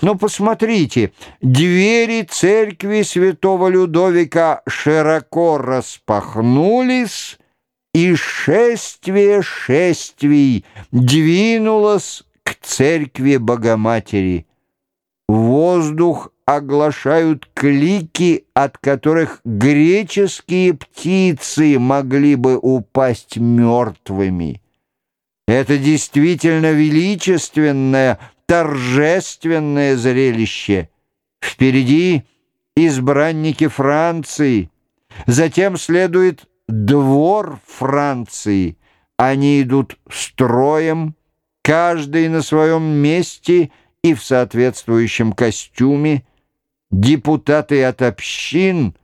Но посмотрите, двери церкви святого Людовика широко распахнулись, и шествие шествий двинулось к церкви Богоматери. Воздух оглашают клики, от которых греческие птицы могли бы упасть мертвыми. Это действительно величественное, торжественное зрелище. Впереди избранники Франции, затем следует двор Франции. Они идут строем, каждый на своем месте и в соответствующем костюме, депутаты от общин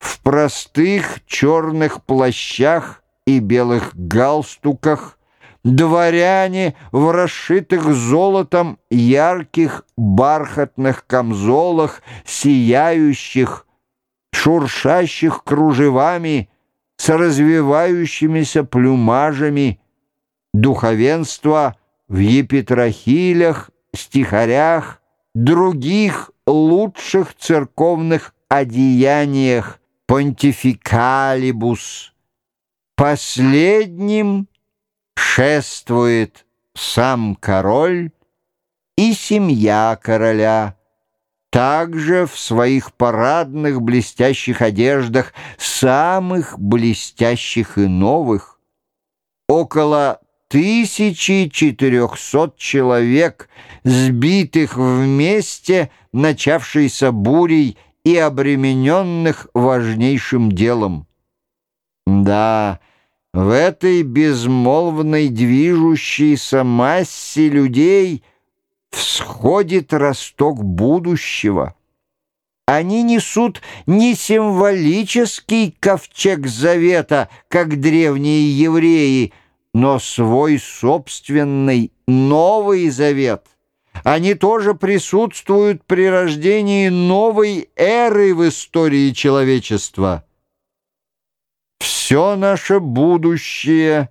в простых черных плащах и белых галстуках, дворяне в расшитых золотом ярких бархатных камзолах, сияющих, шуршащих кружевами, с развивающимися плюмажами, духовенство в епитрахилях, стихарях, других лучших церковных одеяниях понтификалибус. Последним шествует сам король и семья короля, также в своих парадных блестящих одеждах, самых блестящих и новых. Около 1400 человек, сбитых вместе начавшейся бурей и обремененных важнейшим делом. Да, в этой безмолвной движущейся массе людей всходит росток будущего. Они несут не символический ковчег завета, как древние евреи, но свой собственный Новый Завет. Они тоже присутствуют при рождении новой эры в истории человечества. Все наше будущее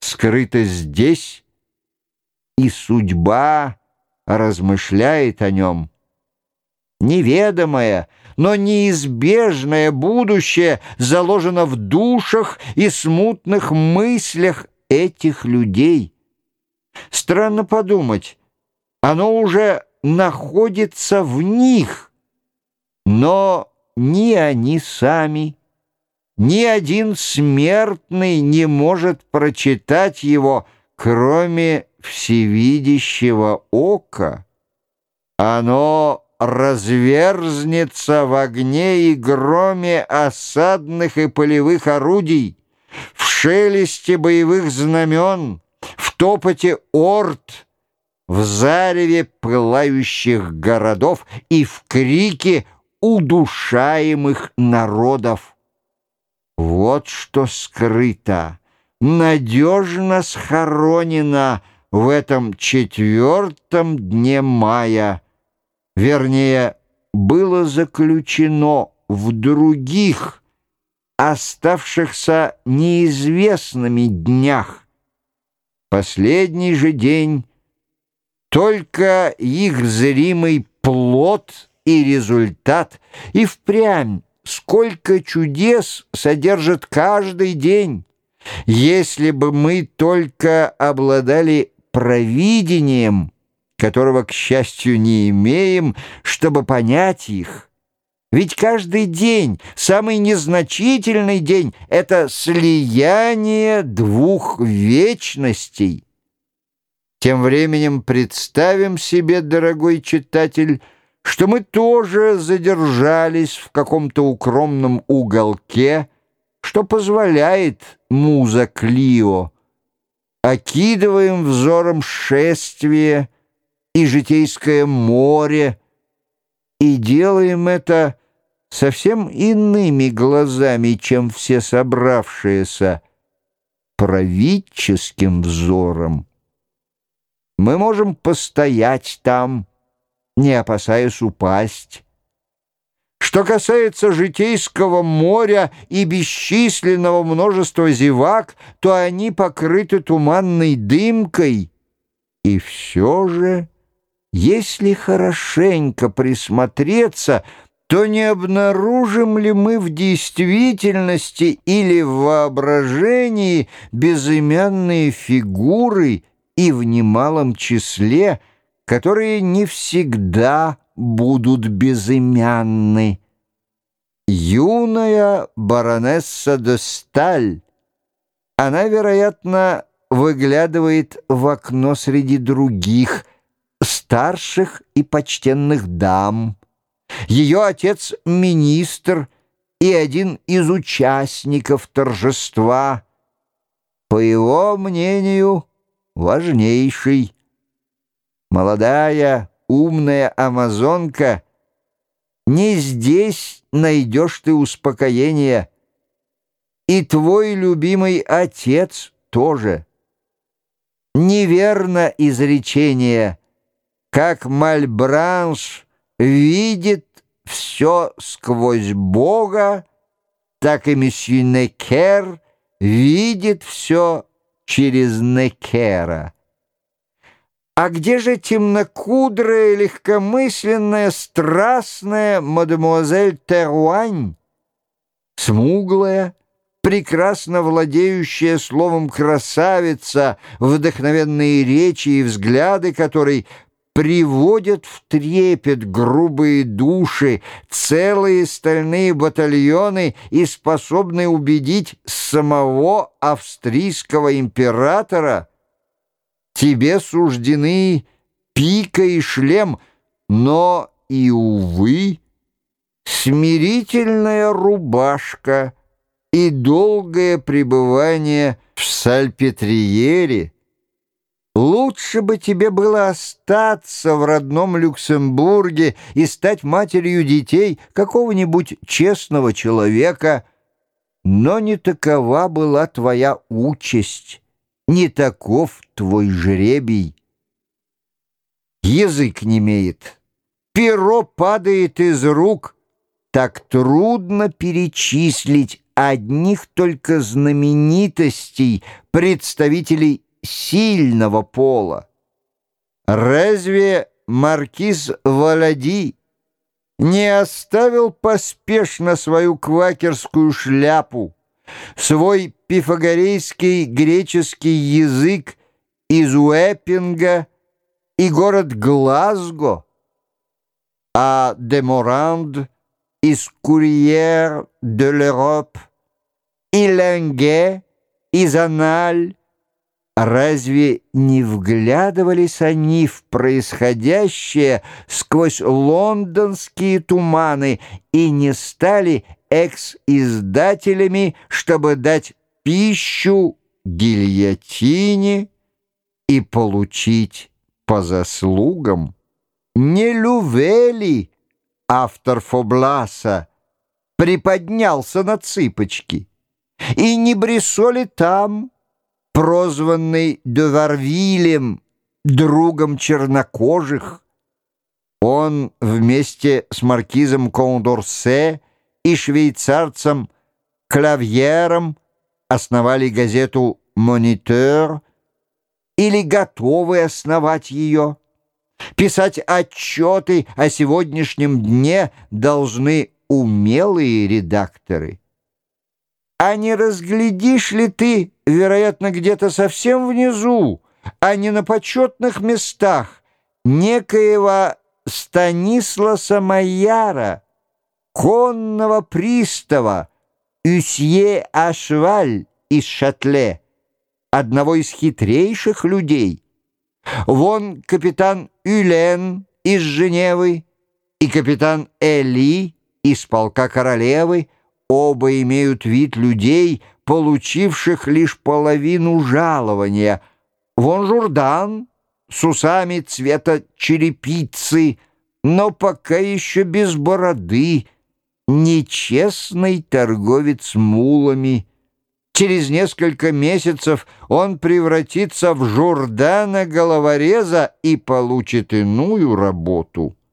скрыто здесь, и судьба размышляет о нем. Неведомое, но неизбежное будущее заложено в душах и смутных мыслях этих людей. Странно подумать, оно уже находится в них, но ни они сами, ни один смертный не может прочитать его, кроме всевидящего ока. Оно разверзнется в огне и громе осадных и полевых орудий, в шелесте боевых знамен, в топоте орд, в зареве пылающих городов и в крике удушаемых народов. Вот что скрыто, надежно схоронено в этом четвертом дне мая, вернее, было заключено в других, оставшихся неизвестными днях. Последний же день только их зримый плод и результат, и впрямь сколько чудес содержит каждый день. Если бы мы только обладали провидением, которого, к счастью, не имеем, чтобы понять их, ведь каждый день, самый незначительный день, это слияние двух вечностей. Тем временем представим себе, дорогой читатель, что мы тоже задержались в каком-то укромном уголке, что позволяет муза Клио. Окидываем взором шествие и житейское море, и делаем это совсем иными глазами, чем все собравшиеся, правительским взором. Мы можем постоять там, не опасаясь упасть. Что касается житейского моря и бесчисленного множества зевак, то они покрыты туманной дымкой, и все же если хорошенько присмотреться, то не обнаружим ли мы в действительности или в воображении безымянные фигуры и в немалом числе, которые не всегда будут безымянны? Юная баронесса де Сталь, она, вероятно, выглядывает в окно среди других, старших и почтенных дам, ее отец — министр и один из участников торжества. По его мнению, важнейший. Молодая, умная амазонка, не здесь найдешь ты успокоения. И твой любимый отец тоже. Неверно изречение, как Мальбранш видит все сквозь Бога, так и месье Некер видит все через Некера. А где же темнокудрая, легкомысленная, страстная мадемуазель Теруань? Смуглая, прекрасно владеющая словом красавица, вдохновенные речи и взгляды которой приводят в трепет грубые души, целые стальные батальоны и способны убедить самого австрийского императора. Тебе суждены пика и шлем, но и, увы, смирительная рубашка и долгое пребывание в Сальпетриере — Лучше бы тебе было остаться в родном Люксембурге и стать матерью детей какого-нибудь честного человека, но не такова была твоя участь, не таков твой жребий. Язык не имеет, перо падает из рук, так трудно перечислить одних только знаменитостей, представителей сильного пола. Разве маркиз Валади не оставил поспешно свою квакерскую шляпу, свой пифагорейский греческий язык из Уэппинга и город Глазго, а Деморанд из Курьер де l'Europe и Ленге из Аналь. Разве не вглядывались они в происходящее сквозь лондонские туманы и не стали экс-издателями, чтобы дать пищу гильотине и получить по заслугам? Не Лювели, автор Фобласа, приподнялся на цыпочки, и не Брисоли там, прозванный Деварвилем, другом чернокожих. Он вместе с маркизом Кондорсе и швейцарцем Клавьером основали газету «Монитор» или готовы основать ее. Писать отчеты о сегодняшнем дне должны умелые редакторы. А не разглядишь ли ты, вероятно, где-то совсем внизу, а не на почетных местах, некоего Станисласа Майяра, конного пристава, Юсье Ашваль из Шатле, одного из хитрейших людей. Вон капитан Юлен из Женевы и капитан Эли из полка королевы, Оба имеют вид людей, получивших лишь половину жалования. Вон Журдан с усами цвета черепицы, но пока еще без бороды, нечестный торговец мулами. Через несколько месяцев он превратится в Журдана-головореза и получит иную работу —